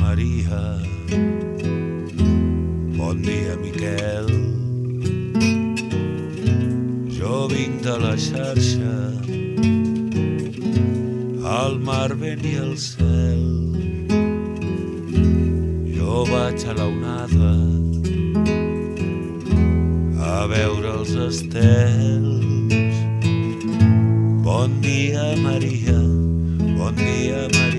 Maria. Bon dia, Miquel. Jo vinc de la xarxa, al mar vent i al cel. Jo vaig a la onada a veure els estels. Bon dia, Maria, bon dia, Maria,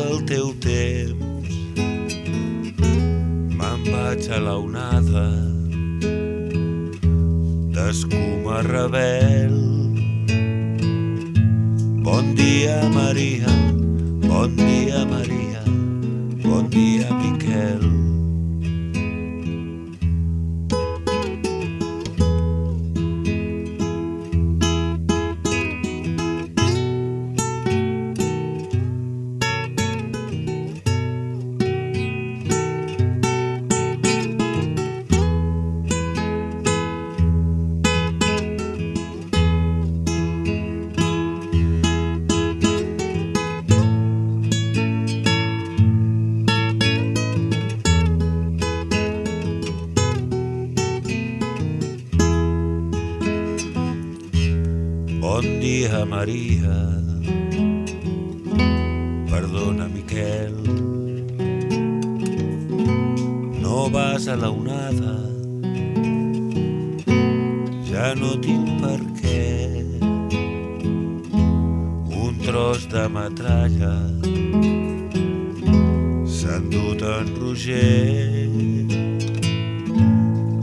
del teu temps. Me'n vaig a la onada d'escuma rebel. Bon dia, Maria, bon dia, Maria, Maria. Perdona, Miquel. No vas a la onada. Ja no tinc per què. Un tros de metralla s'ha endut en Roger.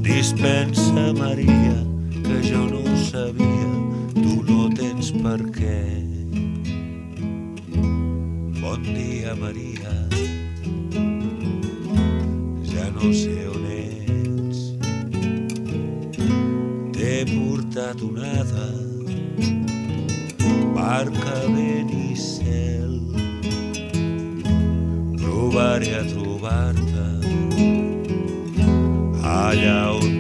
Dispensa, Maria, que jo no ho sabia, no tens per què. Bon dia, Maria, ja no sé on ets. T'he portat onada, barca, vent i cel. Provaré a trobar-te allà on